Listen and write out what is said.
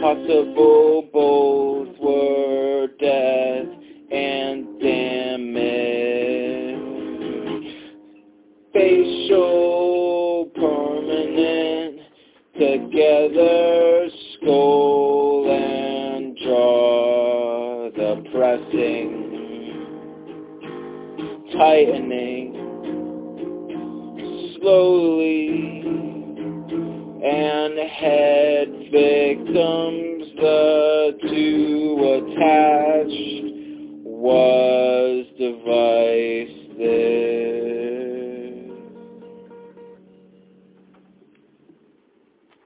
possible both were death and damage. Facial permanent together skull and jaw the pressing tightening slowly head victims the two attached. Device